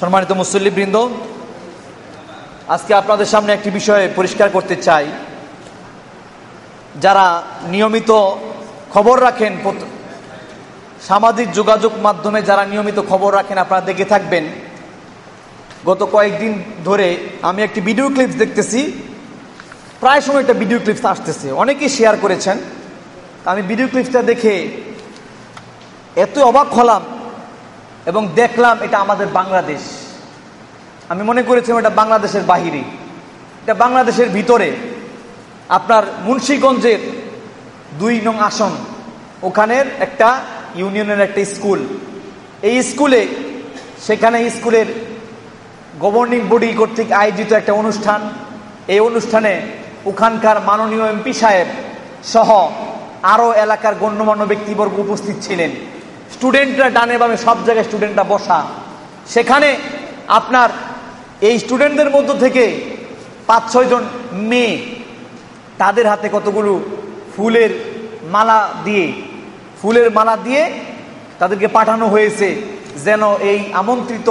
সম্মানিত মুসল্লিবৃন্দ, আজকে আপনাদের সামনে একটি বিষয়ে পরিষ্কার করতে চাই। যারা নিয়মিত খবর রাখেন সামাজিক যোগাযোগ মাধ্যমে যারা নিয়মিত খবর রাখেন, আপনারা দেখে থাকবেন। গত কয়েকদিন ধরে আমি একটি ভিডিও ক্লিপস দেখতেছি। প্রায় সময় একটা ভিডিও ক্লিপস আসতেছে। অনেকেই শেয়ার করেছেন। আমি ভিডিও ক্লিপসটা দেখে এত অবাক হলাম এবং দেখলাম এটা আমাদের বাংলাদেশ। আমি মনে করেছিলাম এটা বাংলাদেশের বাহিরে। এটা বাংলাদেশের ভিতরে। আপনার মুন্সীগঞ্জের দুই নং আসন, ওখানের একটা ইউনিয়নের একটা স্কুল। এই স্কুলে, সেখানে স্কুলের গভর্নিং বডি কর্তৃক আয়োজিত একটা অনুষ্ঠান। এই অনুষ্ঠানে ওখানকার মাননীয় এমপি সাহেব সহ আরও এলাকার গণ্যমান্য ব্যক্তিবর্গ উপস্থিত ছিলেন। স্টুডেন্টরা ডানে বামে সব জায়গায় স্টুডেন্টরা বসা। সেখানে আপনার এই স্টুডেন্টদের মধ্য থেকে পাঁচ ছয়জন মেয়ে, তাদের হাতে কতগুলো ফুলের মালা দিয়ে, ফুলের মালা দিয়ে তাদেরকে পাঠানো হয়েছে যেন এই আমন্ত্রিত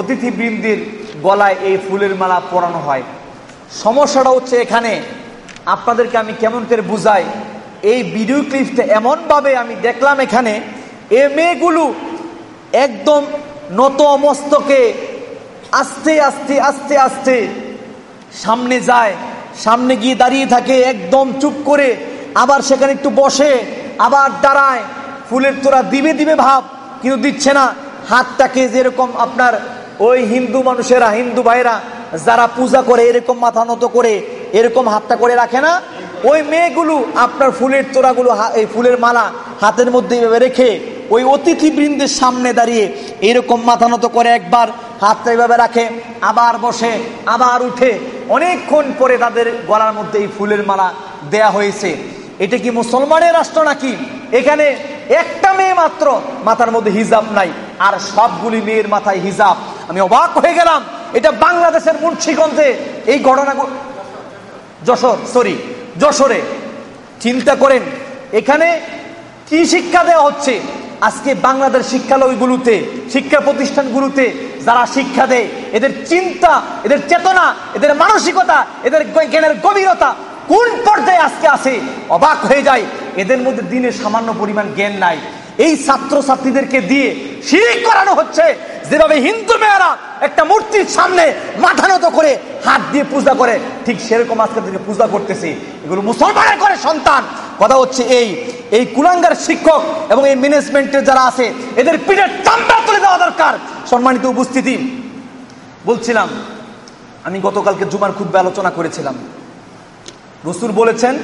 অতিথিবৃন্দের গলায় এই ফুলের মালা পরানো হয়। সমস্যাটা হচ্ছে এখানে, আপনাদেরকে আমি কেমন করে বুঝাই, এই ভিডিও ক্লিপটা এমনভাবে আমি দেখলাম এখানে এ মেয়েগুলো একদম নত মস্তকে আস্তে আস্তে আস্তে আস্তে সামনে যায়, সামনে গিয়ে দাঁড়িয়ে থাকে, একদম চুপ করে, আবার সেখানে একটু বসে, আবার দাঁড়ায়, ফুলের তোরা দিবে দিবে ভাব, কিন্তু দিচ্ছে না। হাতটাকে যেরকম আপনার ওই হিন্দু মানুষেরা, হিন্দু ভাইরা যারা পূজা করে, এরকম মাথা নত করে, এরকম হাতটা করে রাখে না। ওই মেয়েগুলো আপনার ফুলের তোড়াগুলো, হা- এই ফুলের মালা হাতের মধ্যে রেখে ওই অতিথিবৃন্দের সামনে দাঁড়িয়ে এরকম মাথা নত করে একবার হাতটা এইভাবে রাখে, আবার বসে, আবার উঠে। অনেকক্ষণ পরে তাদের গলার মধ্যে এই ফুলের মালা দেয়া হয়েছে। এটা কি মুসলমানের রাষ্ট্র নাকি? এখানে একটা মেয়ে মাত্র মাথার মধ্যে হিজাব নাই, আর সবগুলি মেয়ের মাথায় হিজাব। আমি অবাক হয়ে গেলাম, এটা বাংলাদেশের মুন্সিগঞ্জে এই ঘটনা যশোর সরি যশোরে। চিন্তা করেন, এখানে কি শিক্ষা দেওয়া হচ্ছে? আজকে বাংলাদেশ শিক্ষালয়গুলোতে, শিক্ষা প্রতিষ্ঠানগুলোতে যারা শিক্ষা দেয়, এদের চিন্তা, এদের চেতনা, এদের মানসিকতা, এদের জ্ঞানের গভীরতা কোন পর্যায়ে আজকে আছে? অবাক হয়ে যায়। এদের মধ্যে দিনে সামান্য পরিমাণ জ্ঞান নাই। এই ছাত্র ছাত্রীদেরকে দিয়ে শিরিক করানো হচ্ছে। যেভাবে হিন্দু মেয়েরা একটা মূর্তির সামনে মাথা নত করে হাত দিয়ে পূজা করে, ঠিক সেরকম আজকে পূজা করতেছে। এগুলো মুসলমানের করে সন্তান। কথা হচ্ছে এই এই কুলাঙ্গার শিক্ষক এবং এই ম্যানেজমেন্টের যারা আছে এদের পিঠের চামড়া তুলে দেওয়া দরকার। সম্মানিত উপস্থিতি বলছিলাম আমি গতকালকে জুমার খুব আলোচনা করেছিলাম। রসুল বলেছেন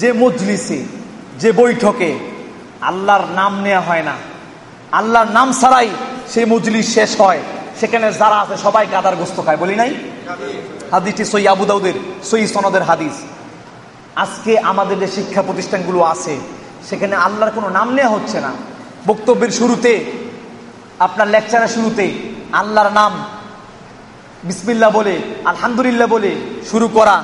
যে মজলিসে যে বৈঠকে আল্লাহর নাম নেওয়া হয় না আল্লাহর নাম ছাড়াই সেই মজলিস শেষ হয় সেখানে যারা আছে সবাই কাদার গোস্ত খায়। বলি নাই? হাদিসটি সই আবু দাউদের সই সনদের হাদিস। আজকে আমাদের যে শিক্ষা প্রতিষ্ঠানগুলো আছে, সেখানে আল্লাহর কোনো নাম নেওয়া হচ্ছে না। বক্তব্যের শুরুতে, আপনার লেকচারের শুরুতে আল্লাহর নাম বিসমিল্লা বলে, আলহামদুলিল্লাহ বলে শুরু করা,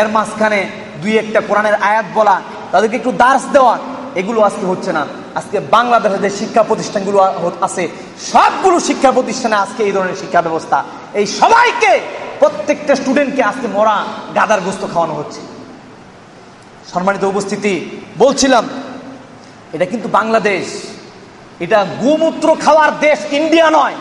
এর মাঝখানে দুই একটা কোরআনের আয়াত বলা, তাদেরকে একটু দাস দেওয়া, এগুলো আজকে হচ্ছে না। আজকে বাংলাদেশের যে শিক্ষা প্রতিষ্ঠানগুলো আছে, সবগুলো শিক্ষা প্রতিষ্ঠানে আজকে এই ধরনের শিক্ষা ব্যবস্থা। এই সবাইকে, প্রত্যেকটা স্টুডেন্টকে আজকে মরা গাদার গোস্ত খাওয়ানো হচ্ছে। সম্মানিত উপস্থিতি, বলছিলাম, এটা কিন্তু বাংলাদেশ। এটা গোমূত্র খাওয়ার দেশ ইন্ডিয়া নয়,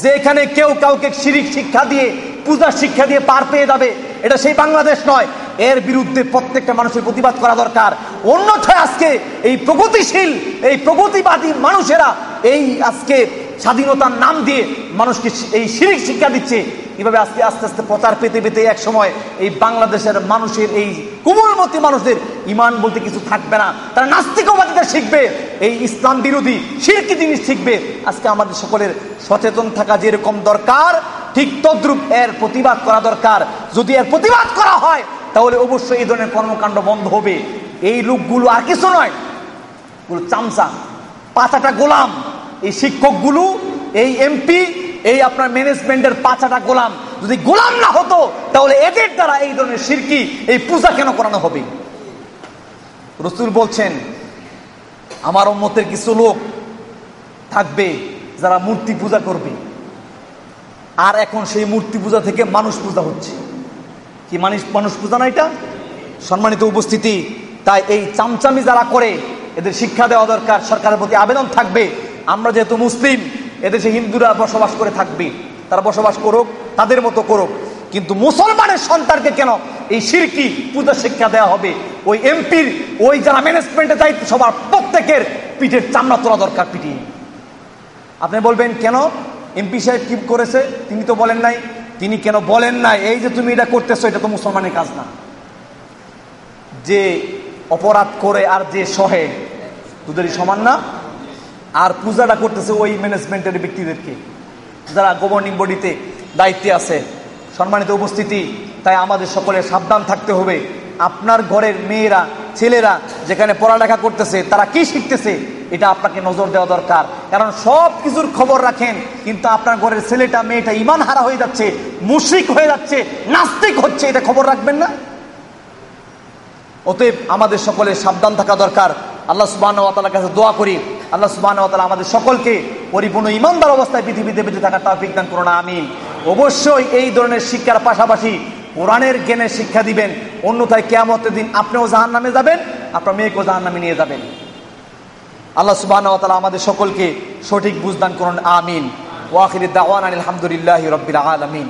যে এখানে কেউ কাউকে শিরিক শিক্ষা দিয়ে পূজার শিক্ষা দিয়ে পার পেয়ে যাবে, এটা সেই বাংলাদেশ নয়। এর বিরুদ্ধে প্রত্যেকটা মানুষের প্রতিবাদ করা দরকার। অন্যথায় আজকে এই প্রগতিশীল, এই প্রগতিবাদী মানুষেরা এই আজকে স্বাধীনতার নাম দিয়ে মানুষকে এই শিরিক শিক্ষা দিচ্ছে। এভাবে আস্তে আস্তে আস্তে প্রচার পেতে পেতে এক সময় এই বাংলাদেশের মানুষের এই কুমলমতি মানুষদের ইমান বলতে কিছু থাকবে না। তারা নাস্তিকবাদীরা শিখবে, এই ইসলাম বিরোধী শিরকি জিনিস শিখবে। আজকে আমাদের সকলের সচেতন থাকা যেরকম দরকার, ঠিক তদ্রুপ এর প্রতিবাদ করা দরকার। যদি এর প্রতিবাদ করা হয়, তাহলে অবশ্যই এই ধরনের কর্মকাণ্ড বন্ধ হবে। এই লোকগুলো আর কিছু নয় চামচা পাঁচাটা গোলাম। এই শিক্ষকগুলো, এই এমপি এই আপনার ম্যানেজমেন্টের পাঁচাটা গোলাম। যদি গোলাম না হতো, তাহলে এদের দ্বারা এই ধরনের সিরকি, এই পূজা কেন করানো হবে? রসুল বলছেন, আমার মতের কিছু লোক থাকবে যারা মূর্তি পূজা করবে। আর এখন সেই মূর্তি পূজা থেকে মানুষ পূজা হচ্ছে। কি মানুষ মানুষ পূজা না এটা? সম্মানিত উপস্থিতি, তাই এই চামচামি যারা করে, এদের শিক্ষা দেওয়া দরকার, সরকারের প্রতি আবেদন থাকবে। আমরা যেহেতু মুসলিম এদেশে হিন্দুরা বসবাস করে থাকবে, তারা বসবাস করুক, তাদের মতো করুক। কিন্তু মুসলমানের সন্তানকে কেন এই সিরকি পূজা শিক্ষা দেওয়া হবে? ওই এমপির, ওই যারা ম্যানেজমেন্টে দায়িত্ব, সবার প্রত্যেকের পিঠের চামড়া তোলা দরকার পিটিয়ে আপনি বলবেন, কেন? এমপি সাহেব কি করেছে? তিনি তো বলেন নাই। তিনি কেন বলেন নাই? এই যে তুমি এটা করতেছো, এটা তো মুসলমানের কাজ না। যে অপরাধ করে আর যে সহে, দুদেরই সমান না? আর পূজাটা করতেছে ওই ম্যানেজমেন্টের ব্যক্তিদেরকে। যারা গভর্নিং বডিতে দায়িত্বে আছে, সম্মানিত উপস্থিতি, তাই আমাদের সকলে সাবধান থাকতে হবে। আপনার ঘরের মেয়েরা, ছেলেরা যেখানে পড়ালেখা করতেছে, তারা কি শিখতেছে, এটা আপনাকে নজর দেওয়া দরকার। কারণ সব কিছুর খবর রাখেন, কিন্তু আপনার ঘরের ছেলেটা, মেয়েটা ইমান হারা হয়ে যাচ্ছে, মুশরিক হয়ে যাচ্ছে, নাস্তিক হচ্ছে, এটা খবর রাখবেন না? অতএব আমাদের সকলে সাবধান থাকা দরকার। আল্লাহ সুবাহ কাছে দোয়া করি। আল্লাহ সুবাহ আমাদের সকলকে পরিপূর্ণ ইমানদার অবস্থায় পৃথিবীতে বেঁচে থাকার তার বিজ্ঞান করোনা, আমিন। অবশ্যই এই ধরনের শিক্ষার পাশাপাশি কোরআনের জ্ঞানের শিক্ষা দিবেন। অন্যথায় কেয়ামতের দিন আপনিও জাহান নামে যাবেন, আপনার মেয়েকেও জাহান নামে নিয়ে যাবেন। আল্লাহ সুবাহ আমাদের সকলকে সঠিক বুঝদান করুন, আমিন। ওয়াখির দাওয়ান আলহামদুলিল্লাহ রবিল আলমিন।